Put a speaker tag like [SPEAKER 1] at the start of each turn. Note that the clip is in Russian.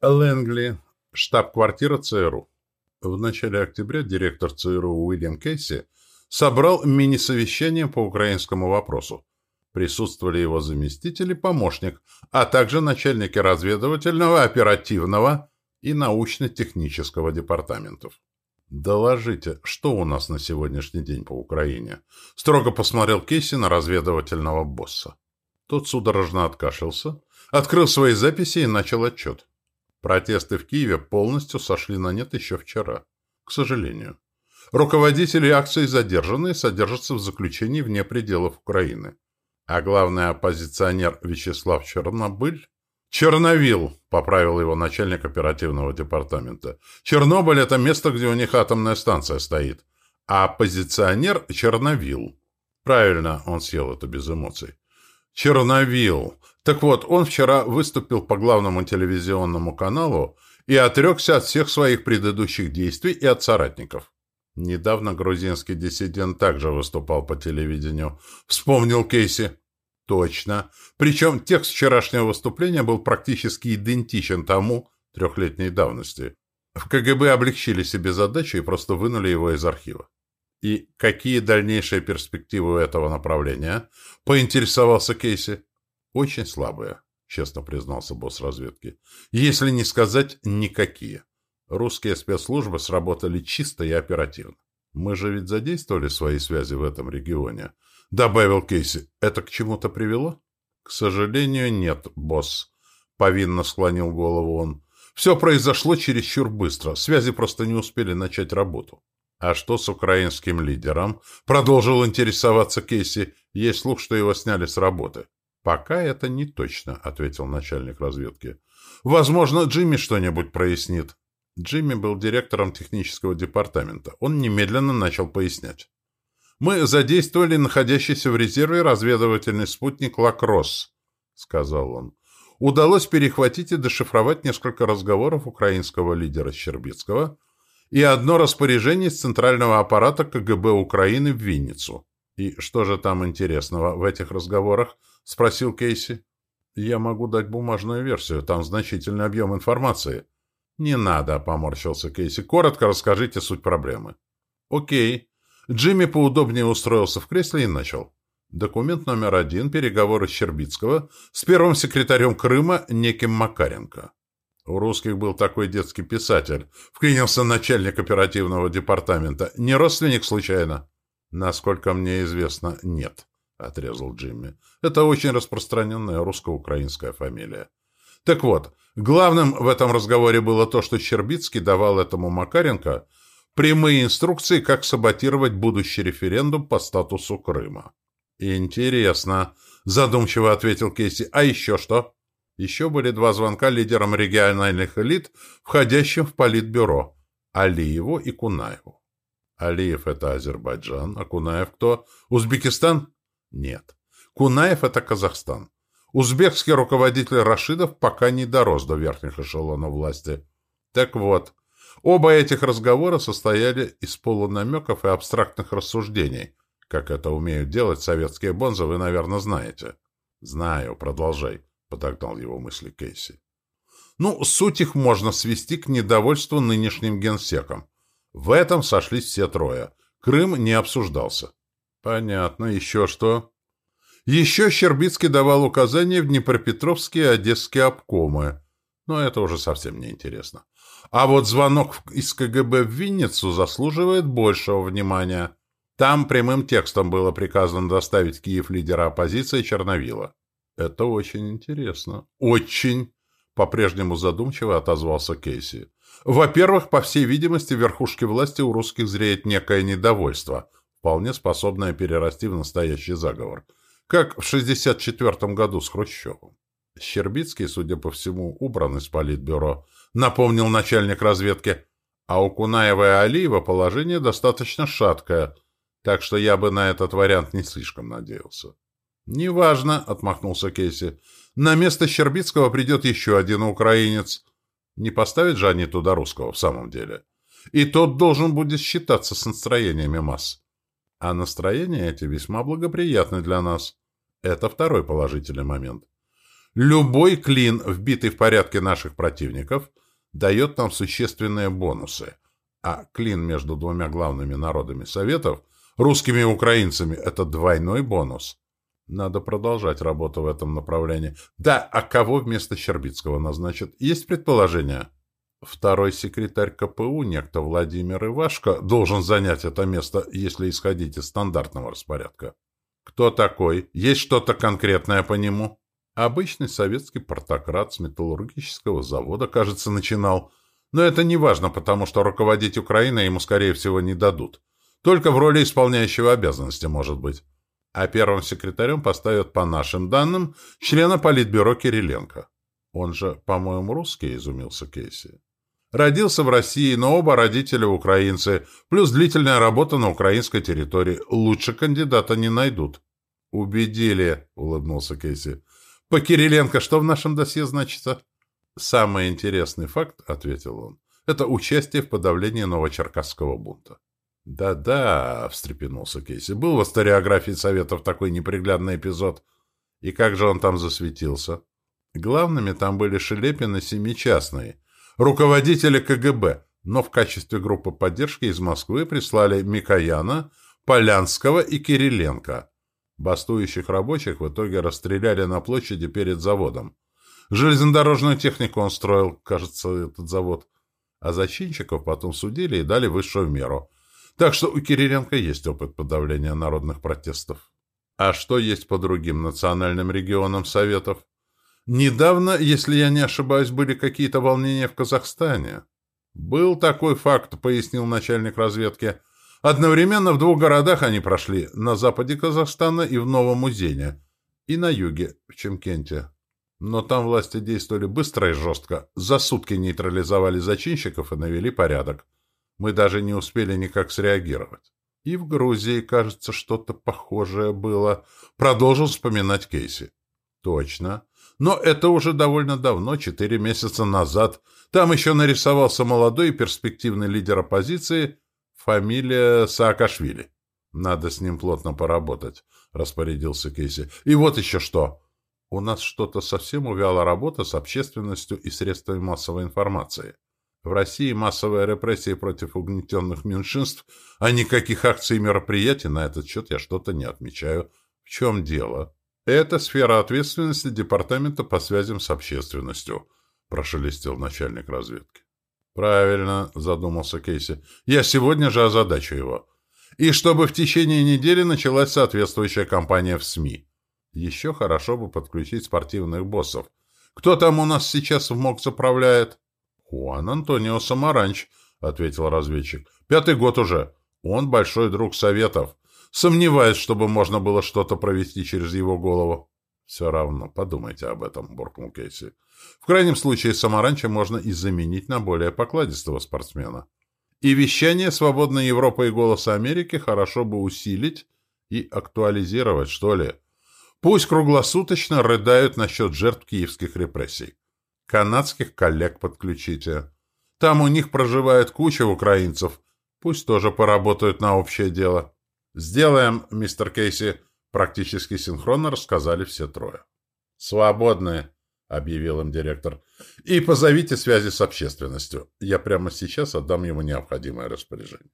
[SPEAKER 1] Лэнгли, штаб-квартира ЦРУ. В начале октября директор ЦРУ Уильям Кейси собрал мини-совещание по украинскому вопросу. Присутствовали его заместитель и помощник, а также начальники разведывательного, оперативного и научно-технического департаментов. «Доложите, что у нас на сегодняшний день по Украине?» Строго посмотрел Кейси на разведывательного босса. Тот судорожно откашлялся, открыл свои записи и начал отчет. Протесты в Киеве полностью сошли на нет еще вчера. К сожалению. Руководители акции задержаны и содержатся в заключении вне пределов Украины. А главный оппозиционер Вячеслав Чернобыль... Черновил, поправил его начальник оперативного департамента. Чернобыль — это место, где у них атомная станция стоит. А оппозиционер — Черновил. Правильно, он съел это без эмоций. Черновил. Так вот, он вчера выступил по главному телевизионному каналу и отрекся от всех своих предыдущих действий и от соратников. Недавно грузинский диссидент также выступал по телевидению. Вспомнил Кейси. Точно. Причем текст вчерашнего выступления был практически идентичен тому трехлетней давности. В КГБ облегчили себе задачу и просто вынули его из архива. И какие дальнейшие перспективы у этого направления? Поинтересовался Кейси. Очень слабые, честно признался босс разведки. Если не сказать никакие. Русские спецслужбы сработали чисто и оперативно. Мы же ведь задействовали свои связи в этом регионе. Добавил Кейси. Это к чему-то привело? К сожалению, нет, босс. Повинно склонил голову он. Все произошло чересчур быстро. Связи просто не успели начать работу. А что с украинским лидером? Продолжил интересоваться Кейси. Есть слух, что его сняли с работы. «Пока это не точно», — ответил начальник разведки. «Возможно, Джимми что-нибудь прояснит». Джимми был директором технического департамента. Он немедленно начал пояснять. «Мы задействовали находящийся в резерве разведывательный спутник «Лакросс», — сказал он. «Удалось перехватить и дешифровать несколько разговоров украинского лидера Щербицкого и одно распоряжение из центрального аппарата КГБ Украины в Винницу. И что же там интересного в этих разговорах?» — спросил Кейси. «Я могу дать бумажную версию, там значительный объем информации». «Не надо», — поморщился Кейси. «Коротко расскажите суть проблемы». «Окей». Джимми поудобнее устроился в кресле и начал. Документ номер один. Переговоры Щербицкого с первым секретарем Крыма неким Макаренко. У русских был такой детский писатель. Вклинился начальник оперативного департамента. Не родственник случайно? Насколько мне известно, нет, отрезал Джимми. Это очень распространенная русско-украинская фамилия. Так вот, главным в этом разговоре было то, что Щербицкий давал этому Макаренко прямые инструкции, как саботировать будущий референдум по статусу Крыма. «Интересно», — задумчиво ответил Кейси. «А еще что?» Еще были два звонка лидерам региональных элит, входящим в политбюро — Алиеву и Кунаеву. Алиев — это Азербайджан, а Кунаев кто? Узбекистан? Нет. Кунаев — это Казахстан. Узбекский руководитель Рашидов пока не дорос до верхних эшелонов власти. Так вот, оба этих разговора состояли из полунамеков и абстрактных рассуждений. Как это умеют делать советские бонзы, вы, наверное, знаете. «Знаю, продолжай», — подогнал его мысли Кейси. Ну, суть их можно свести к недовольству нынешним генсеком. В этом сошлись все трое. Крым не обсуждался. Понятно. Еще что? Еще Щербицкий давал указания в Днепропетровские и Одесские обкомы. Но это уже совсем не интересно. А вот звонок из КГБ в Винницу заслуживает большего внимания. Там прямым текстом было приказано доставить Киев лидера оппозиции Черновила. Это очень интересно. Очень! По-прежнему задумчиво отозвался Кейси. Во-первых, по всей видимости, в верхушке власти у русских зреет некое недовольство, вполне способное перерасти в настоящий заговор – как в 64 году с Хрущевым. Щербицкий, судя по всему, убран из политбюро, напомнил начальник разведки. А у Кунаева и Алиева положение достаточно шаткое, так что я бы на этот вариант не слишком надеялся. «Неважно», — отмахнулся Кейси. «На место Щербицкого придет еще один украинец. Не поставят же они туда русского в самом деле. И тот должен будет считаться с настроениями масс. А настроения эти весьма благоприятны для нас. Это второй положительный момент. Любой клин, вбитый в порядке наших противников, дает нам существенные бонусы. А клин между двумя главными народами Советов, русскими и украинцами, это двойной бонус. Надо продолжать работу в этом направлении. Да, а кого вместо Щербицкого назначат? Есть предположение? Второй секретарь КПУ, некто Владимир Ивашко, должен занять это место, если исходить из стандартного распорядка. Кто такой? Есть что-то конкретное по нему? Обычный советский портократ с металлургического завода, кажется, начинал. Но это не важно, потому что руководить Украиной ему, скорее всего, не дадут. Только в роли исполняющего обязанности, может быть а первым секретарем поставят, по нашим данным, члена Политбюро Кириленко. Он же, по-моему, русский, изумился Кейси. Родился в России, но оба родителя украинцы, плюс длительная работа на украинской территории. Лучше кандидата не найдут. «Убедили», — улыбнулся Кейси. «По Кириленко что в нашем досье значится?» «Самый интересный факт», — ответил он, — «это участие в подавлении Новочеркасского бунта». «Да-да», — встрепенулся Кейси, — «был в историографии Советов такой неприглядный эпизод. И как же он там засветился?» Главными там были Шелепин и Семичастные, руководители КГБ, но в качестве группы поддержки из Москвы прислали Микояна, Полянского и Кириленко. Бастующих рабочих в итоге расстреляли на площади перед заводом. Железнодорожную технику он строил, кажется, этот завод. А зачинщиков потом судили и дали высшую меру — так что у Кириленко есть опыт подавления народных протестов. А что есть по другим национальным регионам Советов? Недавно, если я не ошибаюсь, были какие-то волнения в Казахстане. Был такой факт, пояснил начальник разведки. Одновременно в двух городах они прошли, на западе Казахстана и в Новом Узене, и на юге, в Чемкенте. Но там власти действовали быстро и жестко, за сутки нейтрализовали зачинщиков и навели порядок. Мы даже не успели никак среагировать. И в Грузии, кажется, что-то похожее было. Продолжил вспоминать Кейси. Точно. Но это уже довольно давно, четыре месяца назад. Там еще нарисовался молодой и перспективный лидер оппозиции, фамилия Саакашвили. Надо с ним плотно поработать, распорядился Кейси. И вот еще что. У нас что-то совсем увяла работа с общественностью и средствами массовой информации. В России массовые репрессии против угнетенных меньшинств, а никаких акций и мероприятий на этот счет я что-то не отмечаю. В чем дело? Это сфера ответственности Департамента по связям с общественностью, прошелестел начальник разведки. Правильно, задумался Кейси. Я сегодня же озадачу его. И чтобы в течение недели началась соответствующая кампания в СМИ. Еще хорошо бы подключить спортивных боссов. Кто там у нас сейчас в МОК заправляет? «Хуан Антонио Самаранч», — ответил разведчик. «Пятый год уже. Он большой друг Советов. Сомневаюсь, чтобы можно было что-то провести через его голову». «Все равно, подумайте об этом», — буркнул Кейси. «В крайнем случае Самаранча можно и заменить на более покладистого спортсмена. И вещание «Свободной Европы» и «Голоса Америки» хорошо бы усилить и актуализировать, что ли. Пусть круглосуточно рыдают насчет жертв киевских репрессий. Канадских коллег подключите. Там у них проживает куча украинцев. Пусть тоже поработают на общее дело. Сделаем, мистер Кейси. Практически синхронно рассказали все трое. Свободные, объявил им директор. И позовите связи с общественностью. Я прямо сейчас отдам ему необходимое распоряжение.